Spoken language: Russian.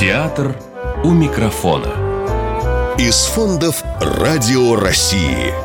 Театр у микрофона. Из фондов «Радио России».